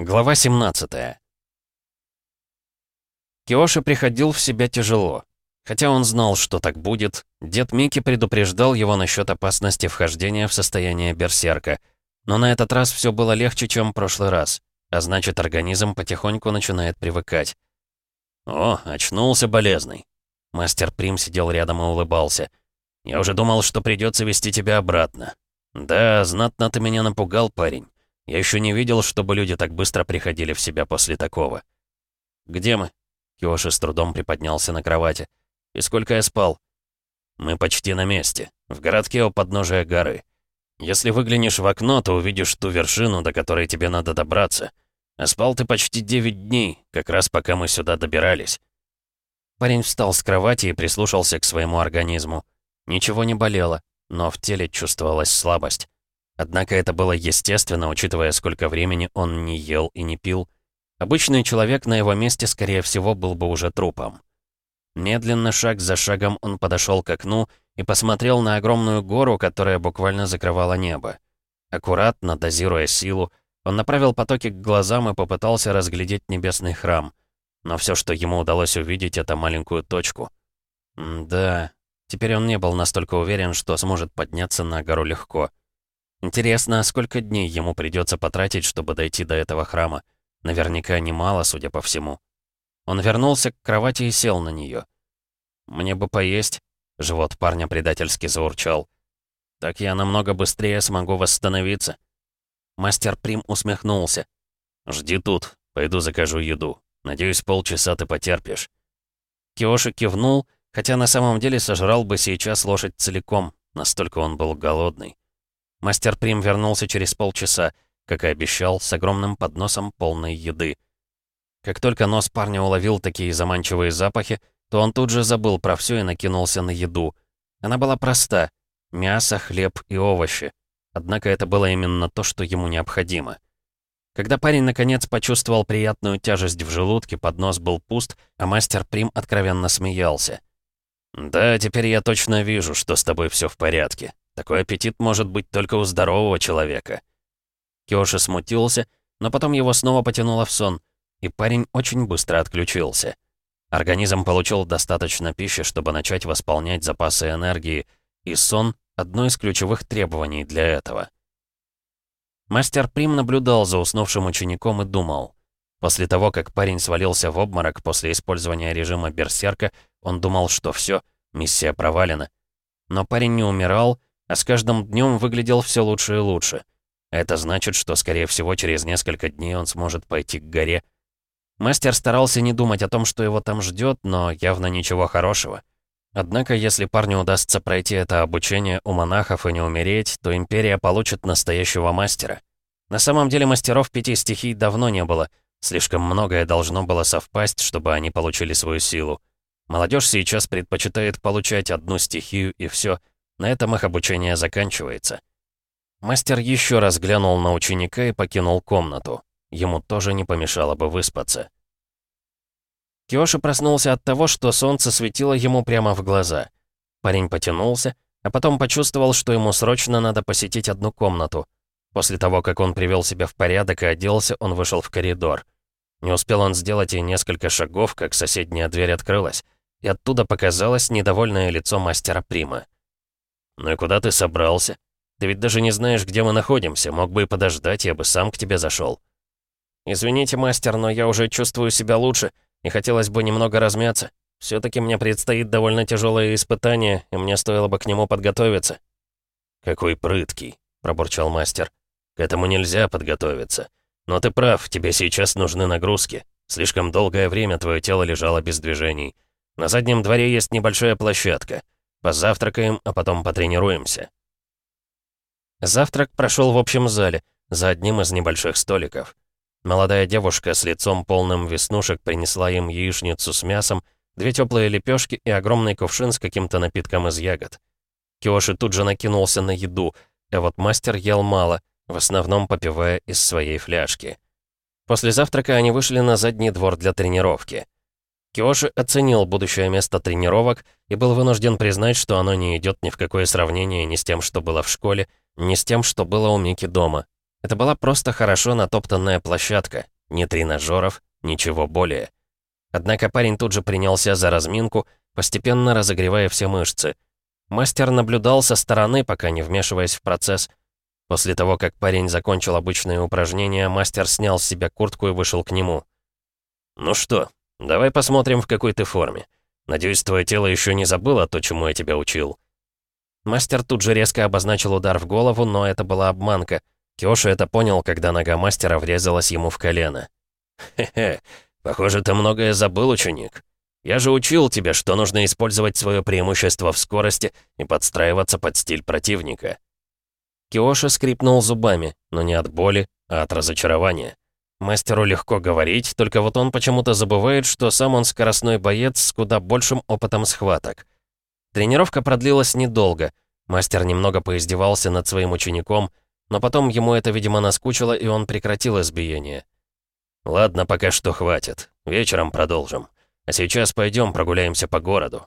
Глава 17 Киоши приходил в себя тяжело. Хотя он знал, что так будет, дед Микки предупреждал его насчет опасности вхождения в состояние берсерка. Но на этот раз все было легче, чем в прошлый раз. А значит, организм потихоньку начинает привыкать. «О, очнулся болезный». Мастер Прим сидел рядом и улыбался. «Я уже думал, что придется вести тебя обратно. Да, знатно ты меня напугал, парень. Я еще не видел, чтобы люди так быстро приходили в себя после такого». «Где мы?» Киоши с трудом приподнялся на кровати. «И сколько я спал?» «Мы почти на месте. В городке у подножия горы. Если выглянешь в окно, то увидишь ту вершину, до которой тебе надо добраться. А спал ты почти 9 дней, как раз пока мы сюда добирались». Парень встал с кровати и прислушался к своему организму. Ничего не болело, но в теле чувствовалась слабость. Однако это было естественно, учитывая, сколько времени он не ел и не пил. Обычный человек на его месте, скорее всего, был бы уже трупом. Медленно, шаг за шагом, он подошел к окну и посмотрел на огромную гору, которая буквально закрывала небо. Аккуратно, дозируя силу, он направил потоки к глазам и попытался разглядеть небесный храм. Но все, что ему удалось увидеть, это маленькую точку. М да, теперь он не был настолько уверен, что сможет подняться на гору легко. Интересно, сколько дней ему придется потратить, чтобы дойти до этого храма? Наверняка немало, судя по всему. Он вернулся к кровати и сел на нее. «Мне бы поесть», — живот парня предательски заурчал. «Так я намного быстрее смогу восстановиться». Мастер Прим усмехнулся. «Жди тут, пойду закажу еду. Надеюсь, полчаса ты потерпишь». Киоши кивнул, хотя на самом деле сожрал бы сейчас лошадь целиком, настолько он был голодный. Мастер Прим вернулся через полчаса, как и обещал, с огромным подносом полной еды. Как только нос парня уловил такие заманчивые запахи, то он тут же забыл про все и накинулся на еду. Она была проста — мясо, хлеб и овощи. Однако это было именно то, что ему необходимо. Когда парень наконец почувствовал приятную тяжесть в желудке, поднос был пуст, а мастер Прим откровенно смеялся. «Да, теперь я точно вижу, что с тобой все в порядке. Такой аппетит может быть только у здорового человека». Киоши смутился, но потом его снова потянуло в сон, и парень очень быстро отключился. Организм получил достаточно пищи, чтобы начать восполнять запасы энергии, и сон — одно из ключевых требований для этого. Мастер Прим наблюдал за уснувшим учеником и думал. После того, как парень свалился в обморок после использования режима Берсерка, он думал, что все, миссия провалена. Но парень не умирал, а с каждым днем выглядел все лучше и лучше — это значит, что, скорее всего, через несколько дней он сможет пойти к горе. Мастер старался не думать о том, что его там ждет, но явно ничего хорошего. Однако, если парню удастся пройти это обучение у монахов и не умереть, то Империя получит настоящего мастера. На самом деле мастеров пяти стихий давно не было. Слишком многое должно было совпасть, чтобы они получили свою силу. Молодежь сейчас предпочитает получать одну стихию и все. На этом их обучение заканчивается. Мастер еще раз глянул на ученика и покинул комнату. Ему тоже не помешало бы выспаться. Киоши проснулся от того, что солнце светило ему прямо в глаза. Парень потянулся, а потом почувствовал, что ему срочно надо посетить одну комнату. После того, как он привел себя в порядок и оделся, он вышел в коридор. Не успел он сделать и несколько шагов, как соседняя дверь открылась, и оттуда показалось недовольное лицо мастера Прима. «Ну и куда ты собрался?» Ты ведь даже не знаешь, где мы находимся. Мог бы и подождать, я бы сам к тебе зашел. Извините, мастер, но я уже чувствую себя лучше, и хотелось бы немного размяться. Все-таки мне предстоит довольно тяжелое испытание, и мне стоило бы к нему подготовиться. Какой прыткий, пробурчал мастер. К этому нельзя подготовиться. Но ты прав, тебе сейчас нужны нагрузки. Слишком долгое время твое тело лежало без движений. На заднем дворе есть небольшая площадка. Позавтракаем, а потом потренируемся. Завтрак прошел в общем зале, за одним из небольших столиков. Молодая девушка с лицом полным веснушек принесла им яичницу с мясом, две теплые лепешки и огромный кувшин с каким-то напитком из ягод. Киоши тут же накинулся на еду, а вот мастер ел мало, в основном попивая из своей фляжки. После завтрака они вышли на задний двор для тренировки. Киоши оценил будущее место тренировок и был вынужден признать, что оно не идет ни в какое сравнение ни с тем, что было в школе, ни с тем, что было у Мики дома. Это была просто хорошо натоптанная площадка, ни тренажеров, ничего более. Однако парень тут же принялся за разминку, постепенно разогревая все мышцы. Мастер наблюдал со стороны, пока не вмешиваясь в процесс. После того, как парень закончил обычные упражнения, мастер снял с себя куртку и вышел к нему. «Ну что, давай посмотрим, в какой ты форме. Надеюсь, твое тело еще не забыло то, чему я тебя учил». Мастер тут же резко обозначил удар в голову, но это была обманка. Киоши это понял, когда нога мастера врезалась ему в колено. «Хе-хе, похоже, ты многое забыл, ученик. Я же учил тебя, что нужно использовать свое преимущество в скорости и подстраиваться под стиль противника». Киоши скрипнул зубами, но не от боли, а от разочарования. Мастеру легко говорить, только вот он почему-то забывает, что сам он скоростной боец с куда большим опытом схваток. Тренировка продлилась недолго. Мастер немного поиздевался над своим учеником, но потом ему это, видимо, наскучило, и он прекратил избиение. «Ладно, пока что хватит. Вечером продолжим. А сейчас пойдем прогуляемся по городу».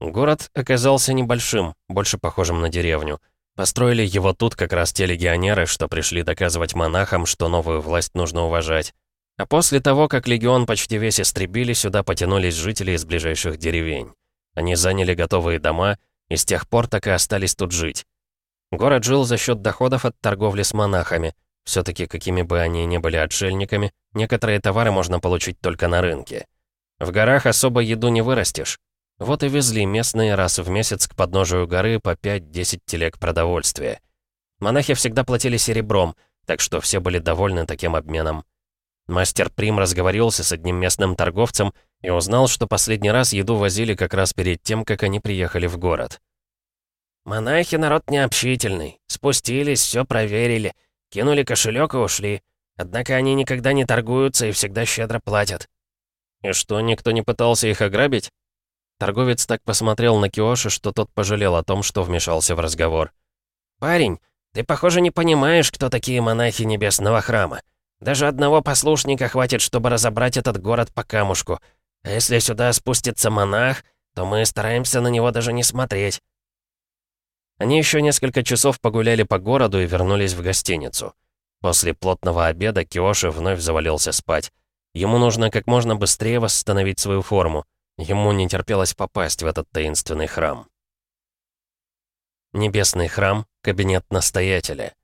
Город оказался небольшим, больше похожим на деревню. Построили его тут как раз те легионеры, что пришли доказывать монахам, что новую власть нужно уважать. А после того, как легион почти весь истребили, сюда потянулись жители из ближайших деревень. Они заняли готовые дома и с тех пор так и остались тут жить. Город жил за счет доходов от торговли с монахами. все таки какими бы они ни были отшельниками, некоторые товары можно получить только на рынке. В горах особо еду не вырастешь. Вот и везли местные раз в месяц к подножию горы по 5-10 телег продовольствия. Монахи всегда платили серебром, так что все были довольны таким обменом. Мастер Прим разговорился с одним местным торговцем и узнал, что последний раз еду возили как раз перед тем, как они приехали в город. «Монахи народ необщительный. Спустились, все проверили. Кинули кошелек и ушли. Однако они никогда не торгуются и всегда щедро платят». «И что, никто не пытался их ограбить?» Торговец так посмотрел на Киоши, что тот пожалел о том, что вмешался в разговор. «Парень, ты, похоже, не понимаешь, кто такие монахи Небесного Храма. Даже одного послушника хватит, чтобы разобрать этот город по камушку. А если сюда спустится монах, то мы стараемся на него даже не смотреть». Они еще несколько часов погуляли по городу и вернулись в гостиницу. После плотного обеда Киоши вновь завалился спать. Ему нужно как можно быстрее восстановить свою форму. Ему не терпелось попасть в этот таинственный храм. Небесный храм, кабинет настоятеля.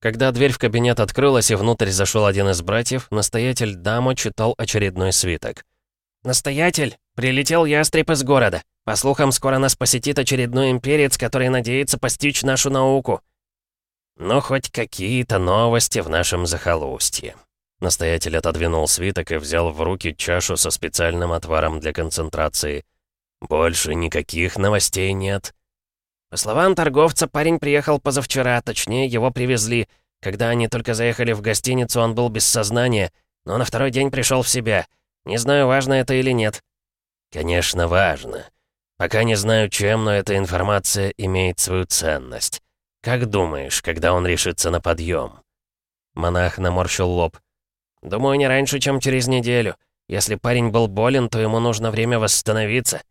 Когда дверь в кабинет открылась и внутрь зашел один из братьев, настоятель Дамо читал очередной свиток. «Настоятель, прилетел ястреб из города. По слухам, скоро нас посетит очередной имперец, который надеется постичь нашу науку». «Ну, хоть какие-то новости в нашем захолустье», Настоятель отодвинул свиток и взял в руки чашу со специальным отваром для концентрации. «Больше никаких новостей нет». По словам торговца, парень приехал позавчера, точнее, его привезли. Когда они только заехали в гостиницу, он был без сознания, но на второй день пришел в себя. Не знаю, важно это или нет. «Конечно, важно. Пока не знаю, чем, но эта информация имеет свою ценность. Как думаешь, когда он решится на подъем? Монах наморщил лоб. Думаю, не раньше, чем через неделю. Если парень был болен, то ему нужно время восстановиться».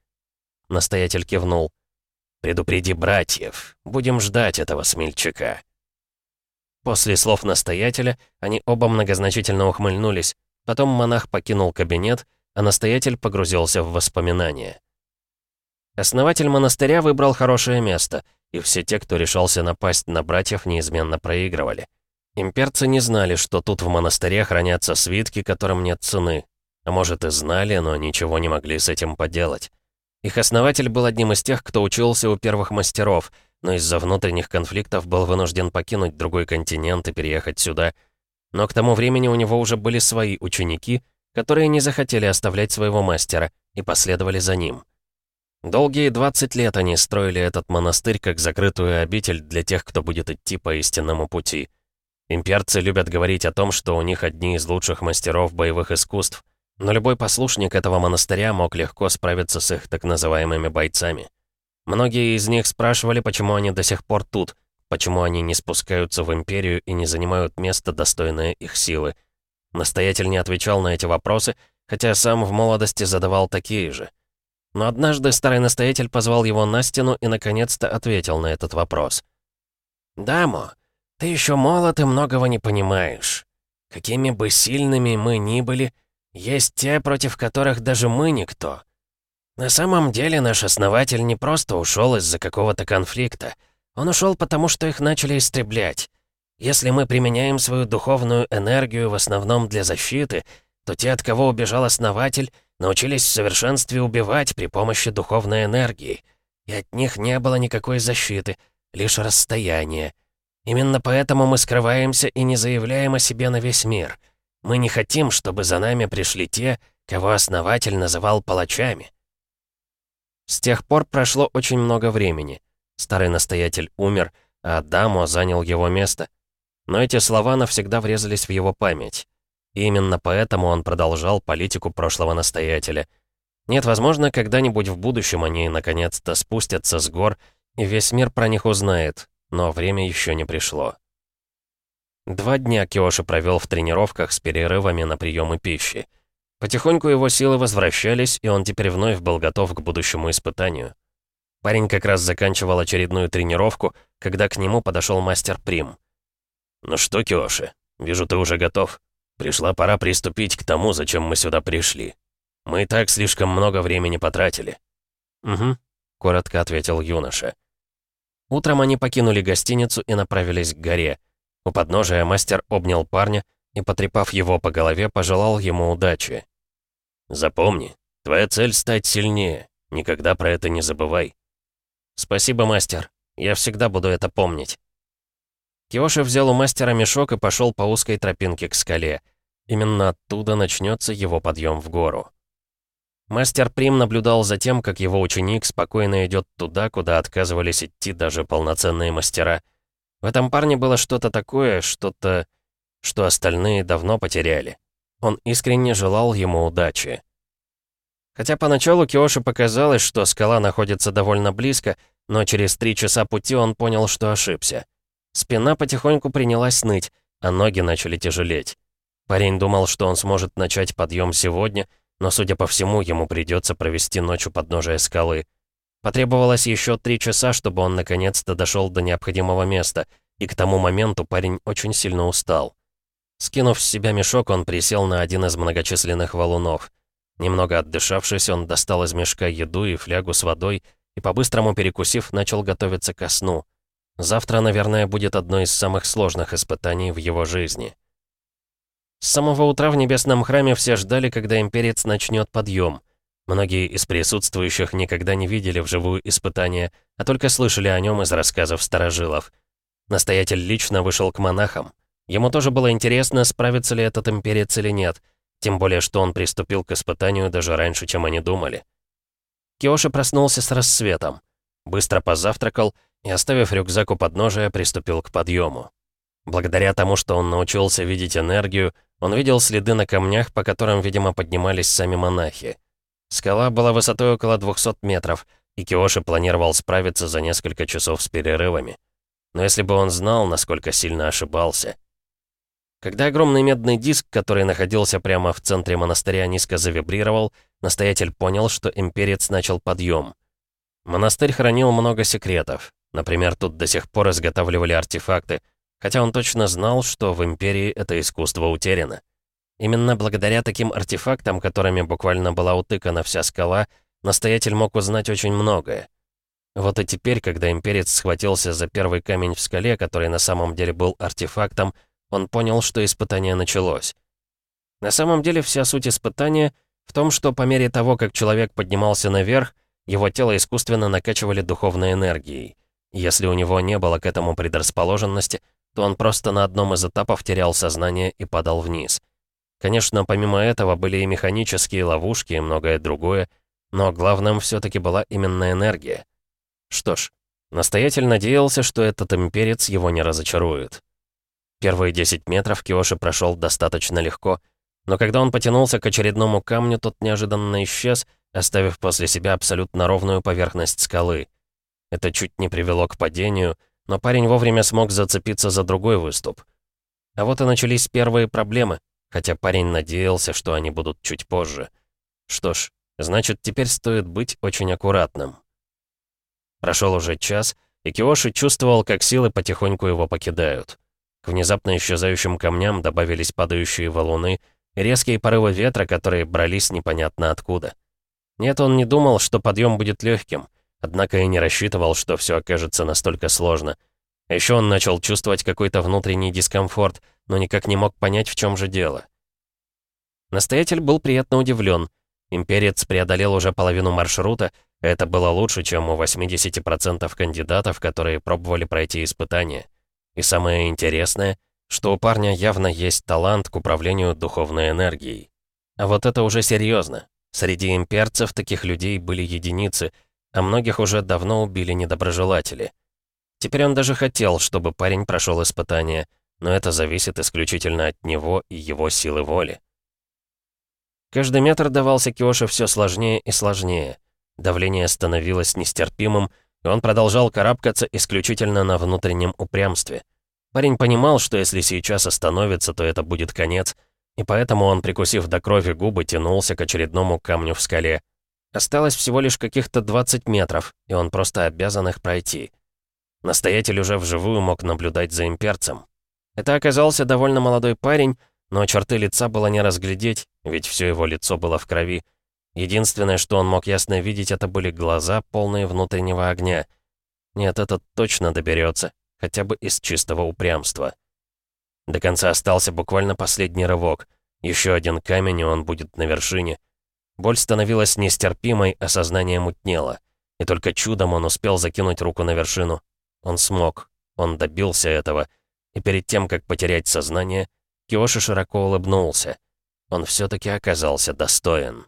Настоятель кивнул. «Предупреди братьев. Будем ждать этого смельчака». После слов настоятеля они оба многозначительно ухмыльнулись. Потом монах покинул кабинет, а настоятель погрузился в воспоминания. Основатель монастыря выбрал хорошее место, и все те, кто решался напасть на братьев, неизменно проигрывали. Имперцы не знали, что тут в монастыре хранятся свитки, которым нет цены. А может и знали, но ничего не могли с этим поделать. Их основатель был одним из тех, кто учился у первых мастеров, но из-за внутренних конфликтов был вынужден покинуть другой континент и переехать сюда. Но к тому времени у него уже были свои ученики, которые не захотели оставлять своего мастера и последовали за ним. Долгие 20 лет они строили этот монастырь как закрытую обитель для тех, кто будет идти по истинному пути — Имперцы любят говорить о том, что у них одни из лучших мастеров боевых искусств, но любой послушник этого монастыря мог легко справиться с их так называемыми бойцами. Многие из них спрашивали, почему они до сих пор тут, почему они не спускаются в Империю и не занимают место, достойное их силы. Настоятель не отвечал на эти вопросы, хотя сам в молодости задавал такие же. Но однажды старый настоятель позвал его на стену и наконец-то ответил на этот вопрос. «Дамо, «Ты еще молод и многого не понимаешь. Какими бы сильными мы ни были, есть те, против которых даже мы никто. На самом деле наш основатель не просто ушел из-за какого-то конфликта. Он ушел потому, что их начали истреблять. Если мы применяем свою духовную энергию в основном для защиты, то те, от кого убежал основатель, научились в совершенстве убивать при помощи духовной энергии. И от них не было никакой защиты, лишь расстояние. Именно поэтому мы скрываемся и не заявляем о себе на весь мир. Мы не хотим, чтобы за нами пришли те, кого основатель называл палачами. С тех пор прошло очень много времени. Старый настоятель умер, а Адамо занял его место. Но эти слова навсегда врезались в его память. И именно поэтому он продолжал политику прошлого настоятеля. Нет, возможно, когда-нибудь в будущем они наконец-то спустятся с гор, и весь мир про них узнает, но время еще не пришло. Два дня Киоши провел в тренировках с перерывами на приемы пищи. Потихоньку его силы возвращались, и он теперь вновь был готов к будущему испытанию. Парень как раз заканчивал очередную тренировку, когда к нему подошел мастер Прим. «Ну что, Киоши, вижу, ты уже готов. Пришла пора приступить к тому, зачем мы сюда пришли. Мы и так слишком много времени потратили». «Угу», — коротко ответил юноша. Утром они покинули гостиницу и направились к горе. У подножия мастер обнял парня и, потрепав его по голове, пожелал ему удачи. «Запомни, твоя цель — стать сильнее. Никогда про это не забывай». «Спасибо, мастер. Я всегда буду это помнить». Киоши взял у мастера мешок и пошел по узкой тропинке к скале. Именно оттуда начнется его подъем в гору. Мастер Прим наблюдал за тем, как его ученик спокойно идет туда, куда отказывались идти даже полноценные мастера. В этом парне было что-то такое, что-то, что остальные давно потеряли. Он искренне желал ему удачи. Хотя поначалу Киоши показалось, что скала находится довольно близко, но через три часа пути он понял, что ошибся. Спина потихоньку принялась ныть, а ноги начали тяжелеть. Парень думал, что он сможет начать подъем сегодня, но, судя по всему, ему придется провести ночь у подножия скалы. Потребовалось еще три часа, чтобы он наконец-то дошел до необходимого места, и к тому моменту парень очень сильно устал. Скинув с себя мешок, он присел на один из многочисленных валунов. Немного отдышавшись, он достал из мешка еду и флягу с водой и, по-быстрому перекусив, начал готовиться ко сну. Завтра, наверное, будет одно из самых сложных испытаний в его жизни. С самого утра в Небесном храме все ждали, когда имперец начнет подъем. Многие из присутствующих никогда не видели вживую испытания, а только слышали о нем из рассказов старожилов. Настоятель лично вышел к монахам. Ему тоже было интересно, справится ли этот имперец или нет, тем более, что он приступил к испытанию даже раньше, чем они думали. Киоши проснулся с рассветом, быстро позавтракал и, оставив рюкзак у подножия, приступил к подъему. Благодаря тому, что он научился видеть энергию, он видел следы на камнях, по которым, видимо, поднимались сами монахи. Скала была высотой около 200 метров, и Киоши планировал справиться за несколько часов с перерывами. Но если бы он знал, насколько сильно ошибался. Когда огромный медный диск, который находился прямо в центре монастыря, низко завибрировал, настоятель понял, что имперец начал подъем. Монастырь хранил много секретов. Например, тут до сих пор изготавливали артефакты — хотя он точно знал, что в Империи это искусство утеряно. Именно благодаря таким артефактам, которыми буквально была утыкана вся скала, настоятель мог узнать очень многое. Вот и теперь, когда имперец схватился за первый камень в скале, который на самом деле был артефактом, он понял, что испытание началось. На самом деле вся суть испытания в том, что по мере того, как человек поднимался наверх, его тело искусственно накачивали духовной энергией. Если у него не было к этому предрасположенности, то он просто на одном из этапов терял сознание и падал вниз. Конечно, помимо этого были и механические ловушки и многое другое, но главным все таки была именно энергия. Что ж, настоятель надеялся, что этот имперец его не разочарует. Первые 10 метров Киоши прошел достаточно легко, но когда он потянулся к очередному камню, тот неожиданно исчез, оставив после себя абсолютно ровную поверхность скалы. Это чуть не привело к падению — но парень вовремя смог зацепиться за другой выступ. А вот и начались первые проблемы, хотя парень надеялся, что они будут чуть позже. Что ж, значит, теперь стоит быть очень аккуратным. Прошел уже час, и Киоши чувствовал, как силы потихоньку его покидают. К внезапно исчезающим камням добавились падающие валуны и резкие порывы ветра, которые брались непонятно откуда. Нет, он не думал, что подъем будет легким, однако и не рассчитывал, что все окажется настолько сложно. Еще он начал чувствовать какой-то внутренний дискомфорт, но никак не мог понять, в чем же дело. Настоятель был приятно удивлен. Имперец преодолел уже половину маршрута, и это было лучше, чем у 80% кандидатов, которые пробовали пройти испытания. И самое интересное, что у парня явно есть талант к управлению духовной энергией. А вот это уже серьезно. Среди имперцев таких людей были единицы, а многих уже давно убили недоброжелатели. Теперь он даже хотел, чтобы парень прошел испытание, но это зависит исключительно от него и его силы воли. Каждый метр давался Киоши все сложнее и сложнее. Давление становилось нестерпимым, и он продолжал карабкаться исключительно на внутреннем упрямстве. Парень понимал, что если сейчас остановится, то это будет конец, и поэтому он, прикусив до крови губы, тянулся к очередному камню в скале. Осталось всего лишь каких-то 20 метров, и он просто обязан их пройти. Настоятель уже вживую мог наблюдать за имперцем. Это оказался довольно молодой парень, но черты лица было не разглядеть, ведь все его лицо было в крови. Единственное, что он мог ясно видеть, это были глаза, полные внутреннего огня. Нет, этот точно доберется, хотя бы из чистого упрямства. До конца остался буквально последний рывок. Еще один камень, и он будет на вершине. Боль становилась нестерпимой, а сознание мутнело. И только чудом он успел закинуть руку на вершину. Он смог. Он добился этого. И перед тем, как потерять сознание, Киоши широко улыбнулся. Он все таки оказался достоин.